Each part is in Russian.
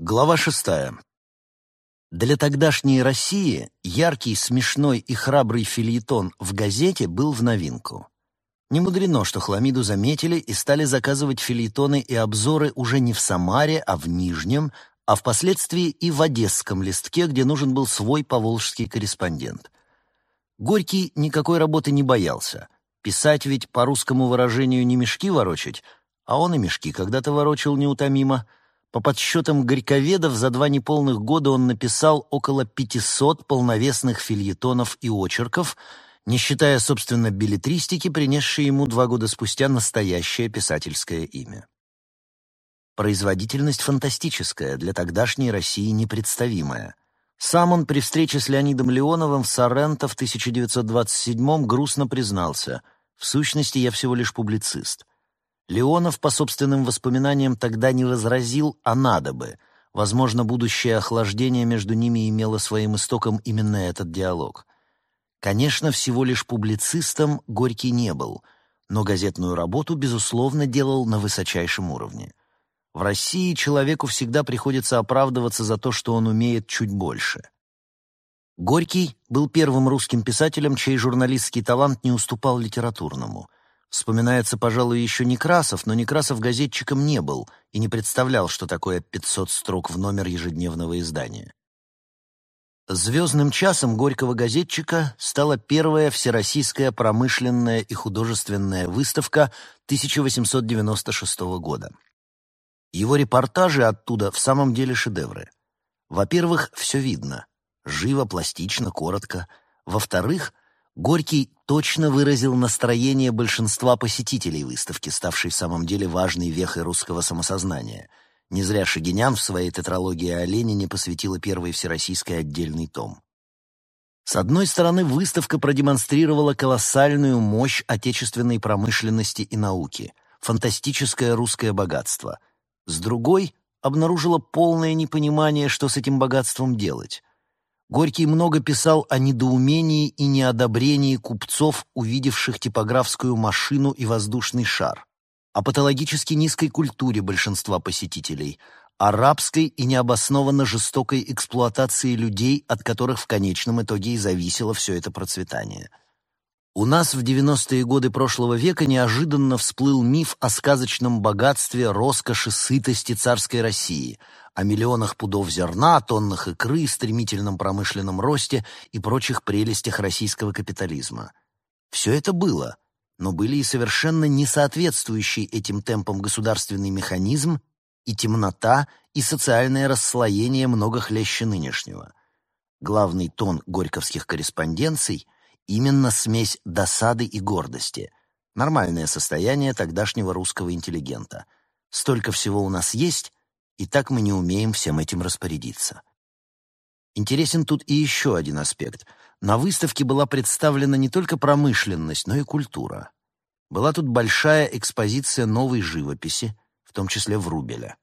Глава шестая. Для тогдашней России яркий, смешной и храбрый фильетон в газете был в новинку. Не мудрено, что Хламиду заметили и стали заказывать фильетоны и обзоры уже не в Самаре, а в Нижнем, а впоследствии и в Одесском листке, где нужен был свой поволжский корреспондент. Горький никакой работы не боялся. Писать ведь по русскому выражению не мешки ворочать, а он и мешки когда-то ворочал неутомимо. По подсчетам горьковедов, за два неполных года он написал около 500 полновесных фильетонов и очерков, не считая, собственно, билетристики, принесшей ему два года спустя настоящее писательское имя. Производительность фантастическая, для тогдашней России непредставимая. Сам он при встрече с Леонидом Леоновым в Сорренто в 1927-м грустно признался «В сущности, я всего лишь публицист». Леонов, по собственным воспоминаниям, тогда не возразил, а надо бы. Возможно, будущее охлаждение между ними имело своим истоком именно этот диалог. Конечно, всего лишь публицистом Горький не был, но газетную работу, безусловно, делал на высочайшем уровне. В России человеку всегда приходится оправдываться за то, что он умеет чуть больше. Горький был первым русским писателем, чей журналистский талант не уступал литературному. Вспоминается, пожалуй, еще Некрасов, но Некрасов газетчиком не был и не представлял, что такое 500 строк в номер ежедневного издания. Звездным часом горького газетчика стала первая всероссийская промышленная и художественная выставка 1896 года. Его репортажи оттуда в самом деле шедевры. Во-первых, все видно. Живо, пластично, коротко. Во-вторых, Горький точно выразил настроение большинства посетителей выставки, ставшей в самом деле важной вехой русского самосознания. Не зря Шагинян в своей тетралогии о Ленине посвятила первый всероссийский отдельный том. С одной стороны, выставка продемонстрировала колоссальную мощь отечественной промышленности и науки, фантастическое русское богатство — с другой обнаружила полное непонимание, что с этим богатством делать. Горький много писал о недоумении и неодобрении купцов, увидевших типографскую машину и воздушный шар, о патологически низкой культуре большинства посетителей, о рабской и необоснованно жестокой эксплуатации людей, от которых в конечном итоге и зависело все это процветание – у нас в 90-е годы прошлого века неожиданно всплыл миф о сказочном богатстве, роскоши, сытости царской России, о миллионах пудов зерна, тоннах икры, стремительном промышленном росте и прочих прелестях российского капитализма. Все это было, но были и совершенно не соответствующие этим темпам государственный механизм и темнота, и социальное расслоение много хлеще нынешнего. Главный тон горьковских корреспонденций — Именно смесь досады и гордости. Нормальное состояние тогдашнего русского интеллигента. Столько всего у нас есть, и так мы не умеем всем этим распорядиться. Интересен тут и еще один аспект. На выставке была представлена не только промышленность, но и культура. Была тут большая экспозиция новой живописи, в том числе Врубеля.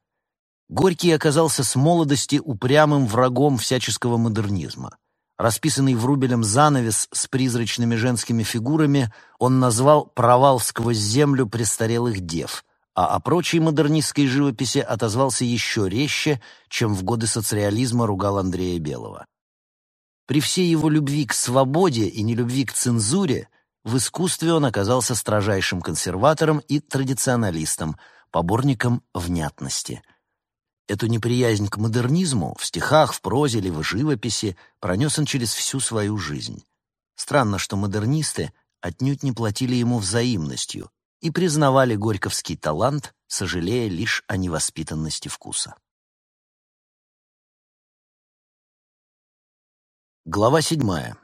Горький оказался с молодости упрямым врагом всяческого модернизма. Расписанный Врубелем занавес с призрачными женскими фигурами он назвал «провал сквозь землю престарелых дев», а о прочей модернистской живописи отозвался еще резче, чем в годы соцреализма ругал Андрея Белого. При всей его любви к свободе и нелюбви к цензуре в искусстве он оказался строжайшим консерватором и традиционалистом, поборником внятности — Эту неприязнь к модернизму в стихах, в прозе или в живописи пронес он через всю свою жизнь. Странно, что модернисты отнюдь не платили ему взаимностью и признавали горьковский талант, сожалея лишь о невоспитанности вкуса. Глава седьмая.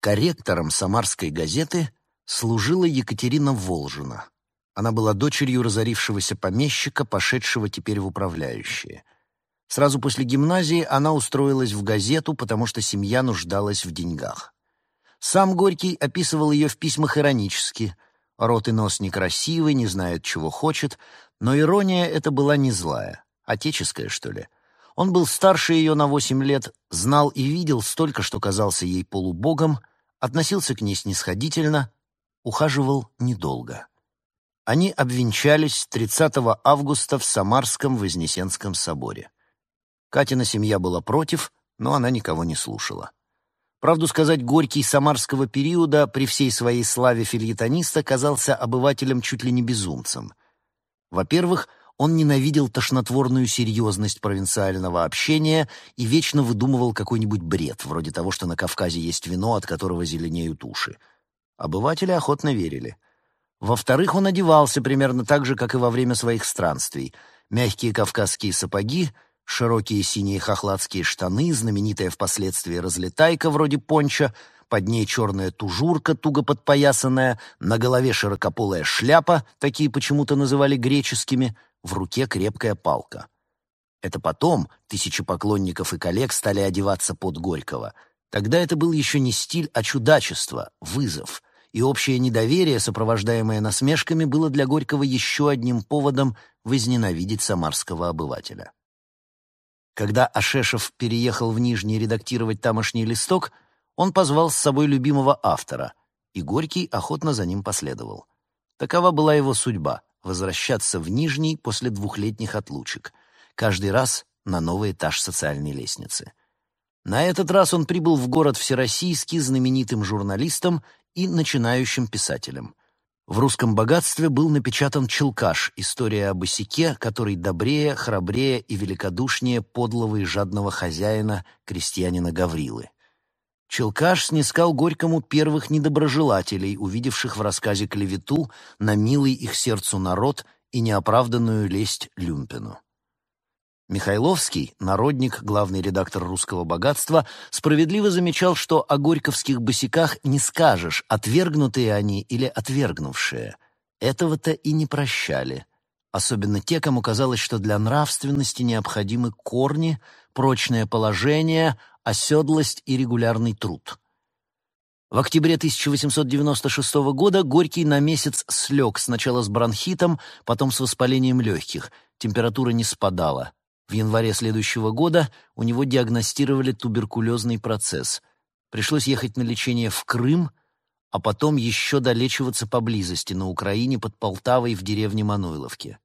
Корректором «Самарской газеты» служила Екатерина Волжина, она была дочерью разорившегося помещика, пошедшего теперь в управляющие. Сразу после гимназии она устроилась в газету, потому что семья нуждалась в деньгах. Сам Горький описывал ее в письмах иронически. Рот и нос некрасивый, не знает, чего хочет, но ирония эта была не злая, отеческая, что ли. Он был старше ее на восемь лет, знал и видел столько, что казался ей полубогом, относился к ней снисходительно, ухаживал недолго. Они обвенчались 30 августа в Самарском Вознесенском соборе. Катина семья была против, но она никого не слушала. Правду сказать, Горький самарского периода при всей своей славе фильетониста казался обывателем чуть ли не безумцем. Во-первых, он ненавидел тошнотворную серьезность провинциального общения и вечно выдумывал какой-нибудь бред, вроде того, что на Кавказе есть вино, от которого зеленеют уши. Обыватели охотно верили. Во-вторых, он одевался примерно так же, как и во время своих странствий. Мягкие кавказские сапоги, Широкие синие хохладские штаны, знаменитая впоследствии разлетайка вроде понча, под ней черная тужурка, туго подпоясанная, на голове широкополая шляпа, такие почему-то называли греческими, в руке крепкая палка. Это потом тысячи поклонников и коллег стали одеваться под Горького. Тогда это был еще не стиль, а чудачество, вызов. И общее недоверие, сопровождаемое насмешками, было для Горького еще одним поводом возненавидеть самарского обывателя. Когда Ашешев переехал в Нижний редактировать тамошний листок, он позвал с собой любимого автора, и Горький охотно за ним последовал. Такова была его судьба — возвращаться в Нижний после двухлетних отлучек, каждый раз на новый этаж социальной лестницы. На этот раз он прибыл в город всероссийский знаменитым журналистом и начинающим писателем — в «Русском богатстве» был напечатан «Челкаш» — история о босике, который добрее, храбрее и великодушнее подлого и жадного хозяина, крестьянина Гаврилы. Челкаш снискал Горькому первых недоброжелателей, увидевших в рассказе клевету на милый их сердцу народ и неоправданную лесть Люмпину. Михайловский, народник, главный редактор «Русского богатства», справедливо замечал, что о горьковских босиках не скажешь, отвергнутые они или отвергнувшие. Этого-то и не прощали. Особенно те, кому казалось, что для нравственности необходимы корни, прочное положение, оседлость и регулярный труд. В октябре 1896 года Горький на месяц слег сначала с бронхитом, потом с воспалением легких. Температура не спадала. В январе следующего года у него диагностировали туберкулезный процесс. Пришлось ехать на лечение в Крым, а потом еще долечиваться поблизости, на Украине, под Полтавой, в деревне Мануиловке.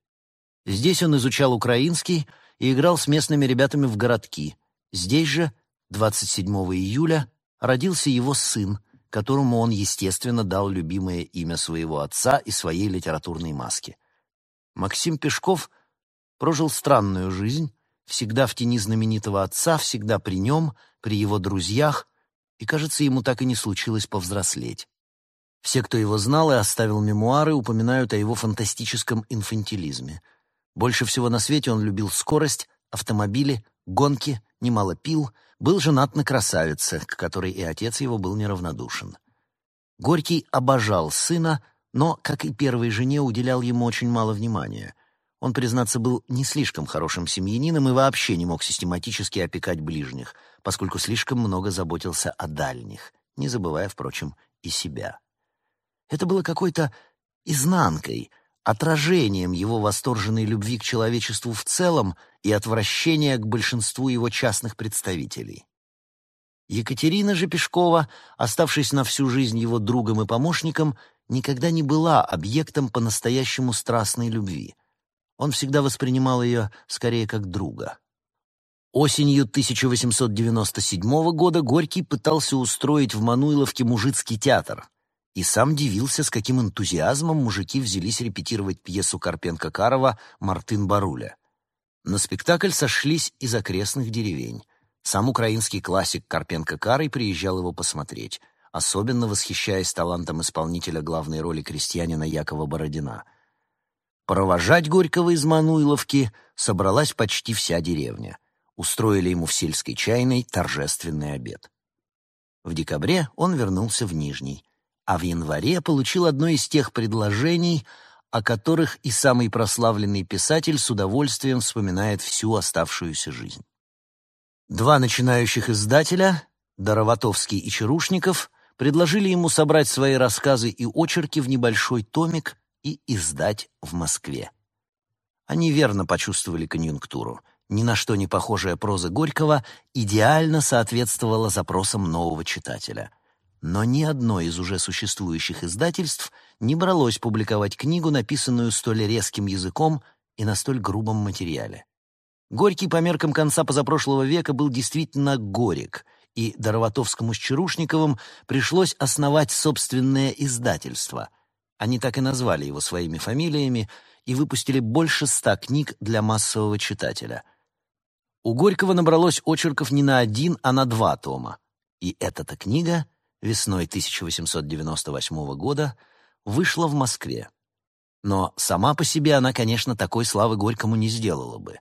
Здесь он изучал украинский и играл с местными ребятами в городки. Здесь же, 27 июля, родился его сын, которому он, естественно, дал любимое имя своего отца и своей литературной маски. Максим Пешков прожил странную жизнь, всегда в тени знаменитого отца, всегда при нем, при его друзьях, и, кажется, ему так и не случилось повзрослеть. Все, кто его знал и оставил мемуары, упоминают о его фантастическом инфантилизме. Больше всего на свете он любил скорость, автомобили, гонки, немало пил, был женат на красавице, к которой и отец его был неравнодушен. Горький обожал сына, но, как и первой жене, уделял ему очень мало внимания. Он, признаться, был не слишком хорошим семьянином и вообще не мог систематически опекать ближних, поскольку слишком много заботился о дальних, не забывая, впрочем, и себя. Это было какой-то изнанкой, отражением его восторженной любви к человечеству в целом и отвращения к большинству его частных представителей. Екатерина же Пешкова, оставшись на всю жизнь его другом и помощником, никогда не была объектом по-настоящему страстной любви — он всегда воспринимал ее скорее как друга. Осенью 1897 года Горький пытался устроить в Мануиловке мужицкий театр и сам дивился, с каким энтузиазмом мужики взялись репетировать пьесу Карпенко-Карова «Мартын Баруля». На спектакль сошлись из окрестных деревень. Сам украинский классик Карпенко-Карый приезжал его посмотреть, особенно восхищаясь талантом исполнителя главной роли крестьянина Якова Бородина — Провожать Горького из Мануиловки собралась почти вся деревня. Устроили ему в сельской чайной торжественный обед. В декабре он вернулся в Нижний, а в январе получил одно из тех предложений, о которых и самый прославленный писатель с удовольствием вспоминает всю оставшуюся жизнь. Два начинающих издателя, Дароватовский и Чарушников, предложили ему собрать свои рассказы и очерки в небольшой томик и издать в Москве. Они верно почувствовали конъюнктуру. Ни на что не похожая проза Горького идеально соответствовала запросам нового читателя. Но ни одно из уже существующих издательств не бралось публиковать книгу, написанную столь резким языком и на столь грубом материале. Горький по меркам конца позапрошлого века был действительно горек, и Дароватовскому с Чарушниковым пришлось основать собственное издательство. Они так и назвали его своими фамилиями и выпустили больше ста книг для массового читателя. У Горького набралось очерков не на один, а на два тома. И эта-то книга весной 1898 года вышла в Москве. Но сама по себе она, конечно, такой славы Горькому не сделала бы.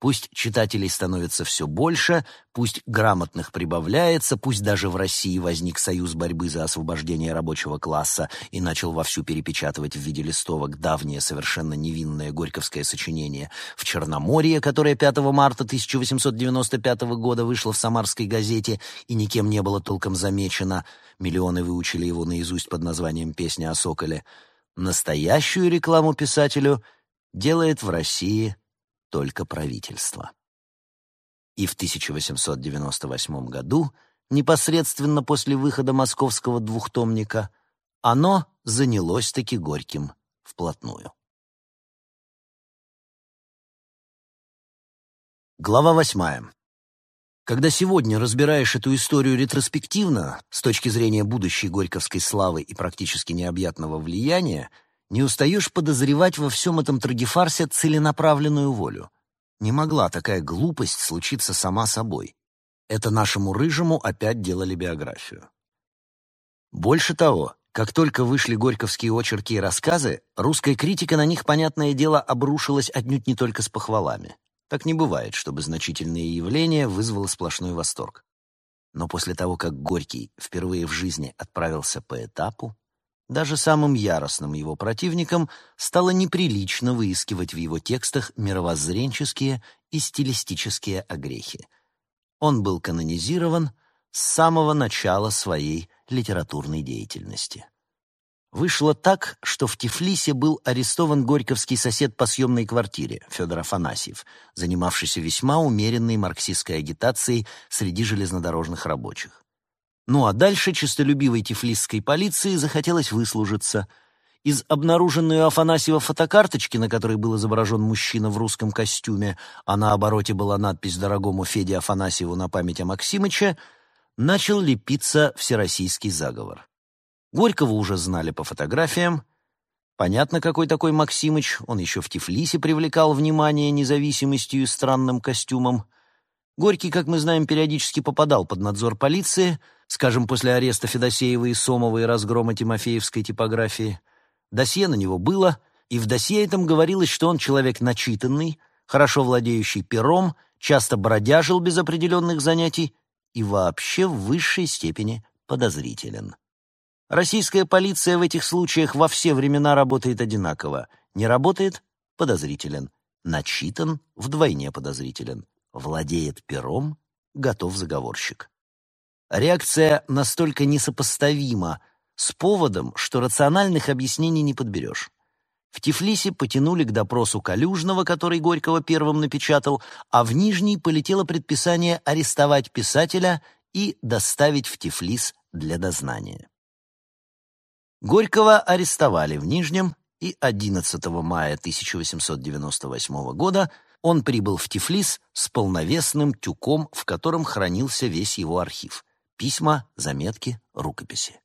Пусть читателей становится все больше, пусть грамотных прибавляется, пусть даже в России возник союз борьбы за освобождение рабочего класса и начал вовсю перепечатывать в виде листовок давнее совершенно невинное горьковское сочинение «В Черноморье», которое 5 марта 1895 года вышло в «Самарской газете» и никем не было толком замечено. Миллионы выучили его наизусть под названием «Песня о соколе». Настоящую рекламу писателю делает в России только правительство. И в 1898 году, непосредственно после выхода московского двухтомника, оно занялось-таки Горьким вплотную. Глава восьмая. Когда сегодня разбираешь эту историю ретроспективно, с точки зрения будущей горьковской славы и практически необъятного влияния, не устаешь подозревать во всем этом трагефарсе целенаправленную волю. Не могла такая глупость случиться сама собой. Это нашему рыжему опять делали биографию. Больше того, как только вышли горьковские очерки и рассказы, русская критика на них, понятное дело, обрушилась отнюдь не только с похвалами. Так не бывает, чтобы значительное явление вызвало сплошной восторг. Но после того, как Горький впервые в жизни отправился по этапу, даже самым яростным его противникам стало неприлично выискивать в его текстах мировоззренческие и стилистические огрехи. Он был канонизирован с самого начала своей литературной деятельности. Вышло так, что в Тифлисе был арестован горьковский сосед по съемной квартире, Федор Афанасьев, занимавшийся весьма умеренной марксистской агитацией среди железнодорожных рабочих. Ну а дальше честолюбивой тифлисской полиции захотелось выслужиться. Из обнаруженной у Афанасьева фотокарточки, на которой был изображен мужчина в русском костюме, а на обороте была надпись «Дорогому Феде Афанасьеву на память о Максимыче», начал лепиться всероссийский заговор. Горького уже знали по фотографиям. Понятно, какой такой Максимыч, он еще в Тифлисе привлекал внимание независимостью и странным костюмом. Горький, как мы знаем, периодически попадал под надзор полиции — скажем, после ареста Федосеева и Сомова и разгрома Тимофеевской типографии. Досье на него было, и в досье этом говорилось, что он человек начитанный, хорошо владеющий пером, часто бродяжил без определенных занятий и вообще в высшей степени подозрителен. Российская полиция в этих случаях во все времена работает одинаково. Не работает — подозрителен. Начитан — вдвойне подозрителен. Владеет пером — готов заговорщик. Реакция настолько несопоставима с поводом, что рациональных объяснений не подберешь. В Тифлисе потянули к допросу Калюжного, который Горького первым напечатал, а в Нижний полетело предписание арестовать писателя и доставить в Тифлис для дознания. Горького арестовали в Нижнем, и 11 мая 1898 года он прибыл в Тифлис с полновесным тюком, в котором хранился весь его архив письма, заметки, рукописи.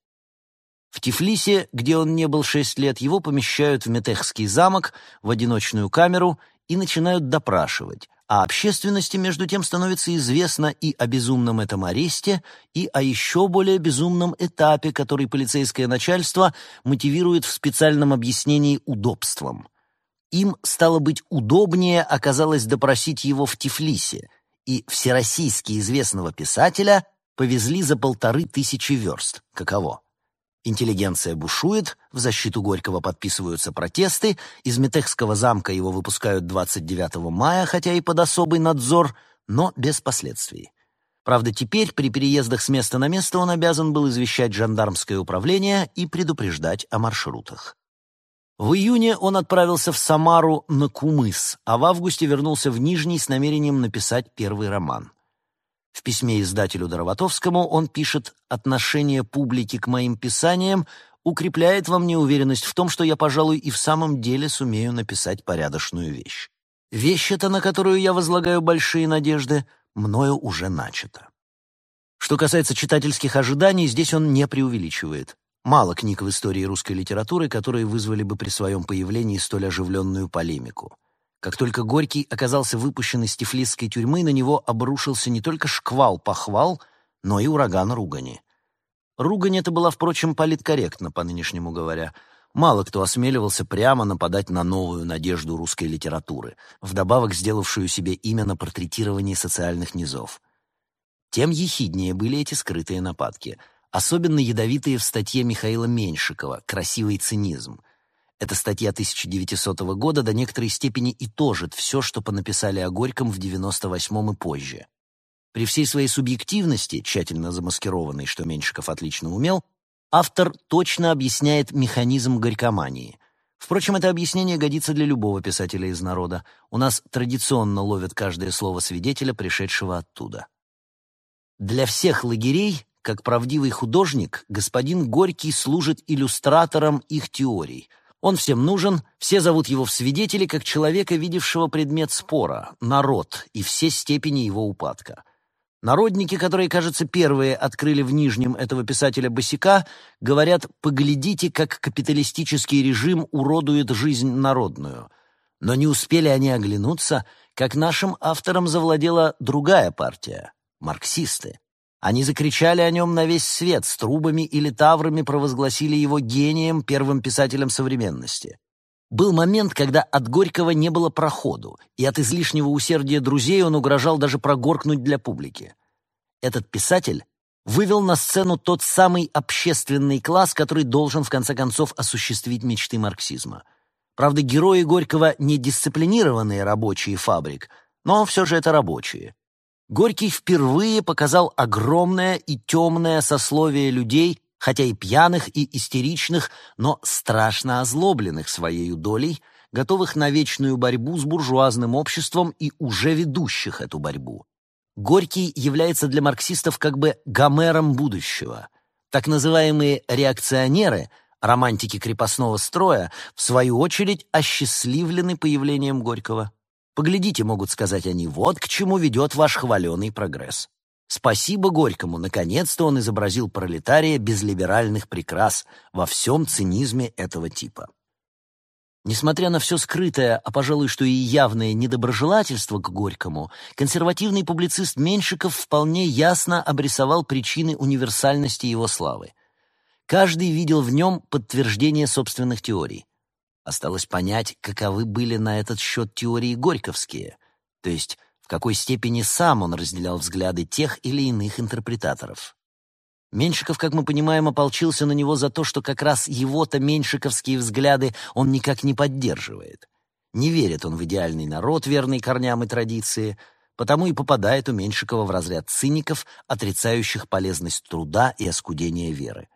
В Тифлисе, где он не был шесть лет, его помещают в Метехский замок, в одиночную камеру и начинают допрашивать, а общественности, между тем, становится известно и о безумном этом аресте, и о еще более безумном этапе, который полицейское начальство мотивирует в специальном объяснении удобством. Им, стало быть, удобнее оказалось допросить его в Тифлисе, и всероссийски известного писателя повезли за полторы тысячи верст. Каково? Интеллигенция бушует, в защиту Горького подписываются протесты, из Метехского замка его выпускают 29 мая, хотя и под особый надзор, но без последствий. Правда, теперь при переездах с места на место он обязан был извещать жандармское управление и предупреждать о маршрутах. В июне он отправился в Самару на Кумыс, а в августе вернулся в Нижний с намерением написать первый роман. В письме издателю Дороватовскому он пишет «Отношение публики к моим писаниям укрепляет во мне уверенность в том, что я, пожалуй, и в самом деле сумею написать порядочную вещь. Вещь эта, на которую я возлагаю большие надежды, мною уже начата. Что касается читательских ожиданий, здесь он не преувеличивает. Мало книг в истории русской литературы, которые вызвали бы при своем появлении столь оживленную полемику. Как только Горький оказался выпущен из тифлисской тюрьмы, на него обрушился не только шквал похвал, но и ураган ругани. Ругань эта была, впрочем, политкорректна, по-нынешнему говоря. Мало кто осмеливался прямо нападать на новую надежду русской литературы, вдобавок сделавшую себе имя на портретировании социальных низов. Тем ехиднее были эти скрытые нападки, особенно ядовитые в статье Михаила Меньшикова «Красивый цинизм». Эта статья 1900 года до некоторой степени и тожит все, что понаписали о Горьком в 98-м и позже. При всей своей субъективности, тщательно замаскированной, что Меньшиков отлично умел, автор точно объясняет механизм горькомании. Впрочем, это объяснение годится для любого писателя из народа. У нас традиционно ловят каждое слово свидетеля, пришедшего оттуда. Для всех лагерей, как правдивый художник, господин Горький служит иллюстратором их теорий. Он всем нужен, все зовут его в свидетели как человека, видевшего предмет спора, народ и все степени его упадка. Народники, которые, кажется, первые открыли в Нижнем этого писателя босика, говорят «поглядите, как капиталистический режим уродует жизнь народную». Но не успели они оглянуться, как нашим автором завладела другая партия — марксисты. Они закричали о нем на весь свет, с трубами или таврами провозгласили его гением, первым писателем современности. Был момент, когда от Горького не было проходу, и от излишнего усердия друзей он угрожал даже прогоркнуть для публики. Этот писатель вывел на сцену тот самый общественный класс, который должен в конце концов осуществить мечты марксизма. Правда, герои Горького не дисциплинированные рабочие фабрик, но все же это рабочие. Горький впервые показал огромное и темное сословие людей, хотя и пьяных, и истеричных, но страшно озлобленных своей долей, готовых на вечную борьбу с буржуазным обществом и уже ведущих эту борьбу. Горький является для марксистов как бы Гомером будущего. Так называемые реакционеры, романтики крепостного строя, в свою очередь осчастливлены появлением Горького. Поглядите, могут сказать они, вот к чему ведет ваш хваленый прогресс. Спасибо Горькому, наконец-то он изобразил пролетария без либеральных прикрас во всем цинизме этого типа. Несмотря на все скрытое, а, пожалуй, что и явное недоброжелательство к Горькому, консервативный публицист Меньшиков вполне ясно обрисовал причины универсальности его славы. Каждый видел в нем подтверждение собственных теорий. Осталось понять, каковы были на этот счет теории горьковские, то есть в какой степени сам он разделял взгляды тех или иных интерпретаторов. Меньшиков, как мы понимаем, ополчился на него за то, что как раз его-то меньшиковские взгляды он никак не поддерживает. Не верит он в идеальный народ, верный корням и традиции, потому и попадает у Меньшикова в разряд циников, отрицающих полезность труда и оскудение веры.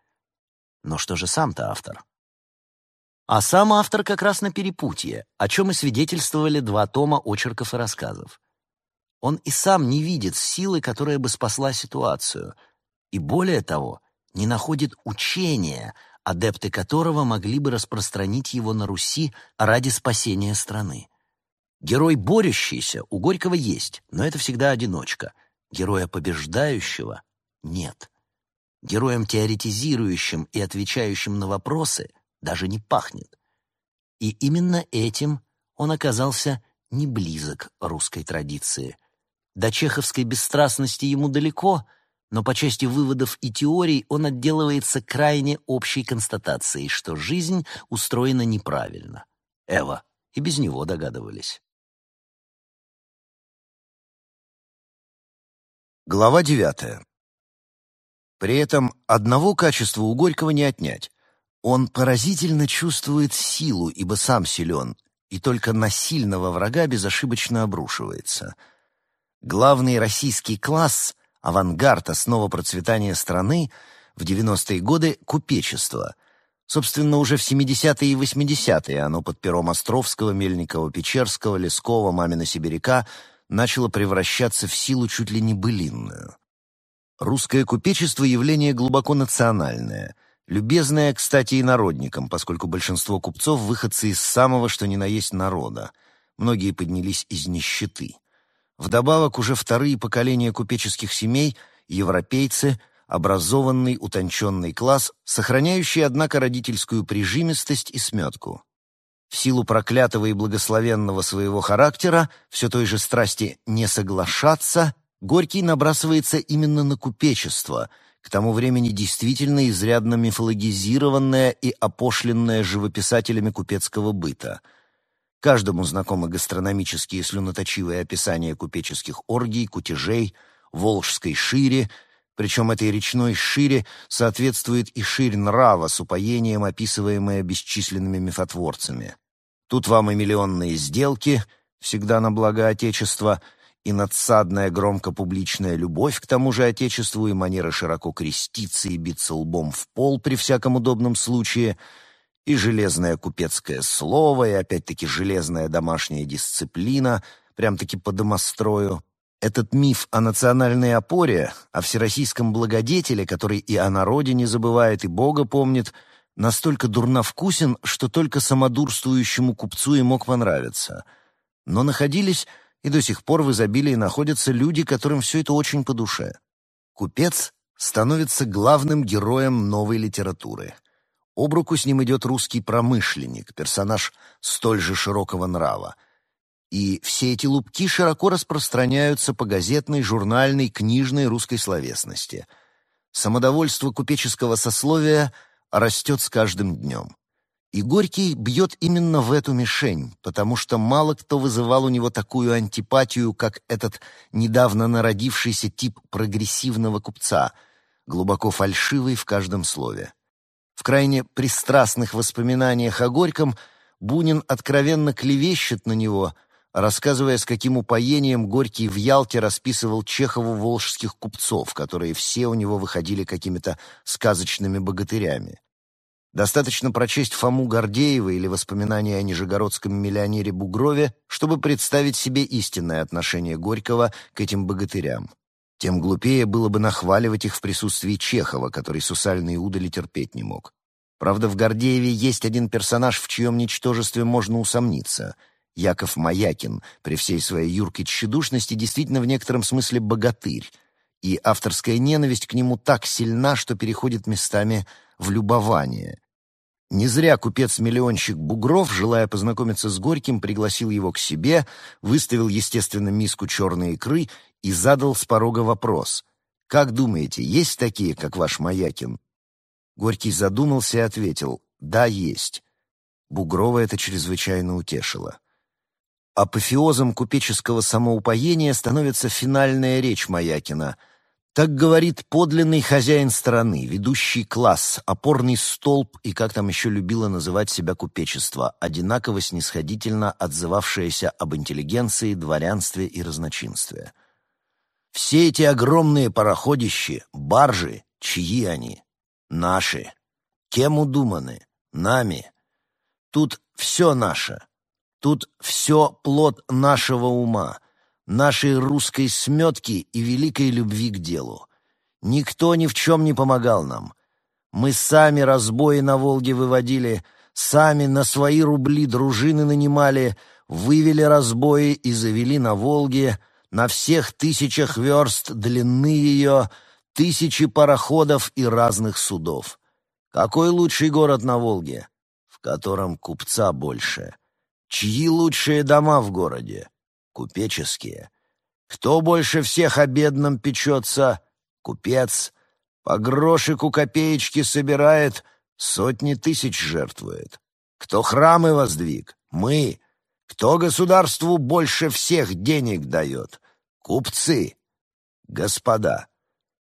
Но что же сам-то автор? А сам автор как раз на перепутье, о чем и свидетельствовали два тома очерков и рассказов. Он и сам не видит силы, которая бы спасла ситуацию, и более того, не находит учения, адепты которого могли бы распространить его на Руси ради спасения страны. Герой борющийся у Горького есть, но это всегда одиночка. Героя побеждающего нет. Героем теоретизирующим и отвечающим на вопросы даже не пахнет. И именно этим он оказался не близок русской традиции. До чеховской бесстрастности ему далеко, но по части выводов и теорий он отделывается крайне общей констатацией, что жизнь устроена неправильно. Эва и без него догадывались. Глава девятая. При этом одного качества у Горького не отнять. Он поразительно чувствует силу, ибо сам силен, и только на сильного врага безошибочно обрушивается. Главный российский класс, авангард, основа процветания страны в 90-е годы — купечество. Собственно, уже в 70-е и 80-е оно под пером Островского, Мельникова, Печерского, Лескова, Мамина-Сибиряка начало превращаться в силу чуть ли не былинную. Русское купечество — явление глубоко национальное — Любезная, кстати, и народникам, поскольку большинство купцов — выходцы из самого что ни на есть народа. многие поднялись из нищеты. Вдобавок уже вторые поколения купеческих семей — европейцы, образованный, утонченный класс, сохраняющий, однако, родительскую прижимистость и сметку. В силу проклятого и благословенного своего характера, все той же страсти «не соглашаться», Горький набрасывается именно на купечество, к тому времени действительно изрядно мифологизированное и опошленное живописателями купецкого быта. Каждому знакомы гастрономические слюноточивые описания купеческих оргий, кутежей, волжской шире, причем этой речной шире соответствует и ширь нрава с упоением, описываемая бесчисленными мифотворцами. Тут вам и миллионные сделки, всегда на благо Отечества — и надсадная громко-публичная любовь к тому же Отечеству, и манера широко креститься и биться лбом в пол при всяком удобном случае, и железное купецкое слово, и опять-таки железная домашняя дисциплина, прям-таки по домострою. Этот миф о национальной опоре, о всероссийском благодетеле, который и о народе не забывает, и Бога помнит, настолько дурновкусен, что только самодурствующему купцу и мог понравиться. Но находились и до сих пор в изобилии находятся люди, которым все это очень по душе. Купец становится главным героем новой литературы. Об руку с ним идет русский промышленник, персонаж столь же широкого нрава. И все эти лупки широко распространяются по газетной, журнальной, книжной русской словесности. Самодовольство купеческого сословия растет с каждым днем. И Горький бьет именно в эту мишень, потому что мало кто вызывал у него такую антипатию, как этот недавно народившийся тип прогрессивного купца, глубоко фальшивый в каждом слове. В крайне пристрастных воспоминаниях о Горьком Бунин откровенно клевещет на него, рассказывая, с каким упоением Горький в Ялте расписывал Чехову волжских купцов, которые все у него выходили какими-то сказочными богатырями. Достаточно прочесть Фому Гордеева или воспоминания о нижегородском миллионере Бугрове, чтобы представить себе истинное отношение Горького к этим богатырям. Тем глупее было бы нахваливать их в присутствии Чехова, который сусальные удали терпеть не мог. Правда, в Гордееве есть один персонаж, в чьем ничтожестве можно усомниться. Яков Маякин, при всей своей юркой тщедушности, действительно в некотором смысле богатырь, и авторская ненависть к нему так сильна, что переходит местами в любование. Не зря купец-миллионщик Бугров, желая познакомиться с Горьким, пригласил его к себе, выставил, естественно, миску черной икры и задал с порога вопрос. «Как думаете, есть такие, как ваш Маякин?» Горький задумался и ответил «Да, есть». Бугрова это чрезвычайно утешило. Апофеозом купеческого самоупоения становится финальная речь Маякина — так говорит подлинный хозяин страны, ведущий класс, опорный столб и, как там еще любило называть себя купечество, одинаково снисходительно отзывавшееся об интеллигенции, дворянстве и разночинстве. Все эти огромные пароходищи, баржи, чьи они? Наши. Кем удуманы? Нами. Тут все наше. Тут все плод нашего ума — нашей русской сметки и великой любви к делу. Никто ни в чем не помогал нам. Мы сами разбои на Волге выводили, сами на свои рубли дружины нанимали, вывели разбои и завели на Волге, на всех тысячах верст длины ее, тысячи пароходов и разных судов. Какой лучший город на Волге? В котором купца больше. Чьи лучшие дома в городе? Купеческие. Кто больше всех о бедном печется? Купец. По грошику копеечки собирает, сотни тысяч жертвует. Кто храмы воздвиг? Мы. Кто государству больше всех денег дает? Купцы. Господа,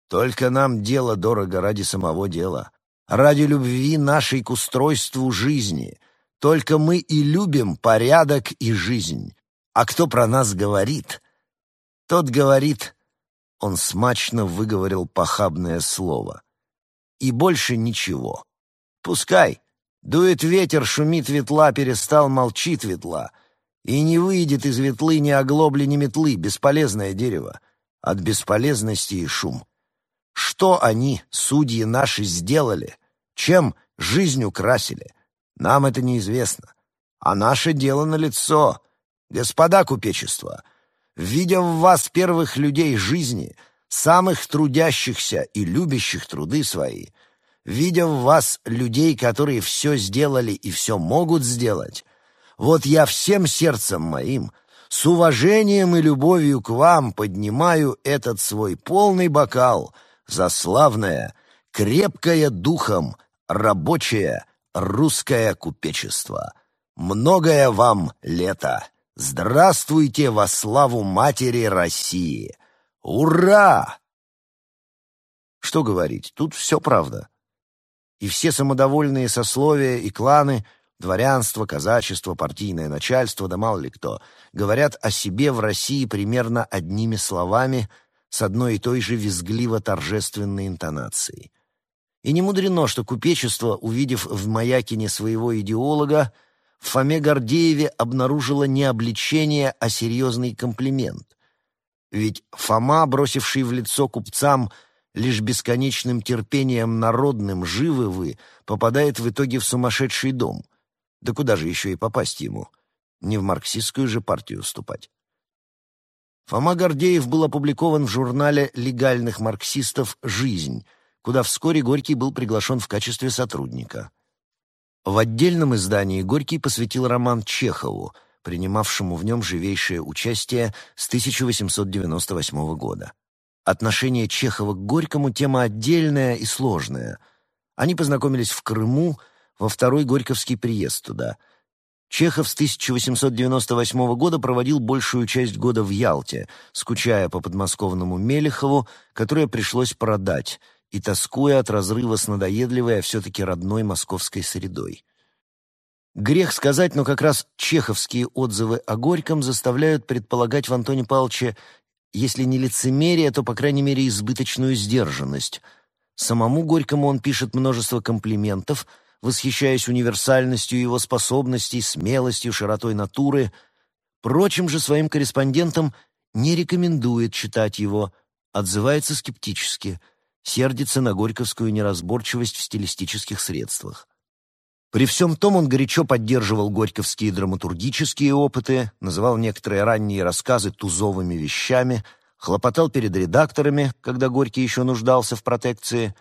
только нам дело дорого ради самого дела, ради любви нашей к устройству жизни. Только мы и любим порядок и жизнь. А кто про нас говорит? Тот говорит, он смачно выговорил похабное слово. И больше ничего. Пускай. Дует ветер, шумит ветла, перестал, молчит ветла. И не выйдет из ветлы ни оглобли, ни метлы, бесполезное дерево. От бесполезности и шум. Что они, судьи наши, сделали? Чем жизнь украсили? Нам это неизвестно. А наше дело налицо. Господа купечества, видя в вас первых людей жизни, самых трудящихся и любящих труды свои, видя в вас людей, которые все сделали и все могут сделать, вот я всем сердцем моим, с уважением и любовью к вам поднимаю этот свой полный бокал за славное, крепкое духом, рабочее русское купечество. Многое вам лето! Здравствуйте во славу матери России! Ура! Что говорить, тут все правда. И все самодовольные сословия и кланы, дворянство, казачество, партийное начальство, да мало ли кто, говорят о себе в России примерно одними словами с одной и той же визгливо-торжественной интонацией. И не мудрено, что купечество, увидев в Маякине своего идеолога, в Фоме Гордееве обнаружило не обличение, а серьезный комплимент. Ведь Фома, бросивший в лицо купцам лишь бесконечным терпением народным «живы вы», попадает в итоге в сумасшедший дом. Да куда же еще и попасть ему? Не в марксистскую же партию вступать. Фома Гордеев был опубликован в журнале легальных марксистов «Жизнь», куда вскоре Горький был приглашен в качестве сотрудника. В отдельном издании Горький посвятил роман Чехову, принимавшему в нем живейшее участие с 1898 года. Отношение Чехова к Горькому — тема отдельная и сложная. Они познакомились в Крыму во второй Горьковский приезд туда. Чехов с 1898 года проводил большую часть года в Ялте, скучая по подмосковному Мелехову, которое пришлось продать — и тоскуя от разрыва с надоедливой, а все-таки родной московской средой. Грех сказать, но как раз чеховские отзывы о Горьком заставляют предполагать в Антоне Павловиче, если не лицемерие, то, по крайней мере, избыточную сдержанность. Самому Горькому он пишет множество комплиментов, восхищаясь универсальностью его способностей, смелостью, широтой натуры. Прочим же своим корреспондентам не рекомендует читать его, отзывается скептически – сердится на горьковскую неразборчивость в стилистических средствах. При всем том он горячо поддерживал горьковские драматургические опыты, называл некоторые ранние рассказы тузовыми вещами, хлопотал перед редакторами, когда Горький еще нуждался в протекции,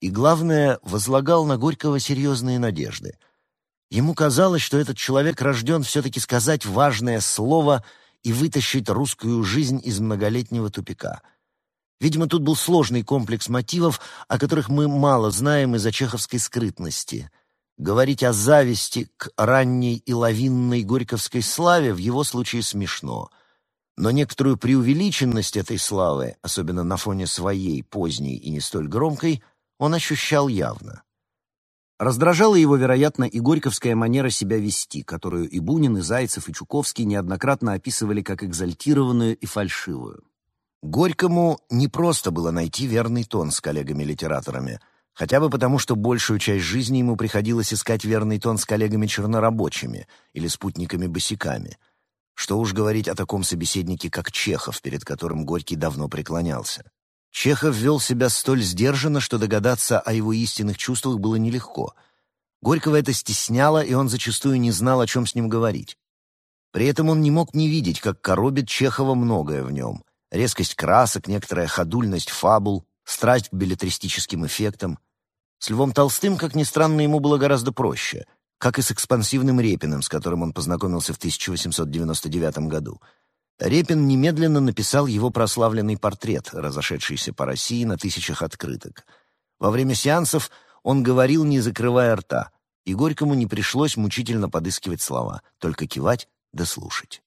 и, главное, возлагал на Горького серьезные надежды. Ему казалось, что этот человек рожден все-таки сказать важное слово и вытащить русскую жизнь из многолетнего тупика — Видимо, тут был сложный комплекс мотивов, о которых мы мало знаем из-за чеховской скрытности. Говорить о зависти к ранней и лавинной горьковской славе в его случае смешно. Но некоторую преувеличенность этой славы, особенно на фоне своей, поздней и не столь громкой, он ощущал явно. Раздражала его, вероятно, и горьковская манера себя вести, которую и Бунин, и Зайцев, и Чуковский неоднократно описывали как экзальтированную и фальшивую. Горькому не просто было найти верный тон с коллегами-литераторами, хотя бы потому, что большую часть жизни ему приходилось искать верный тон с коллегами-чернорабочими или спутниками-босиками. Что уж говорить о таком собеседнике, как Чехов, перед которым Горький давно преклонялся. Чехов вел себя столь сдержанно, что догадаться о его истинных чувствах было нелегко. Горького это стесняло, и он зачастую не знал, о чем с ним говорить. При этом он не мог не видеть, как коробит Чехова многое в нем — резкость красок, некоторая ходульность фабул, страсть к билетристическим эффектам. С Львом Толстым, как ни странно, ему было гораздо проще, как и с экспансивным Репиным, с которым он познакомился в 1899 году. Репин немедленно написал его прославленный портрет, разошедшийся по России на тысячах открыток. Во время сеансов он говорил, не закрывая рта, и Горькому не пришлось мучительно подыскивать слова, только кивать да слушать.